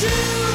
But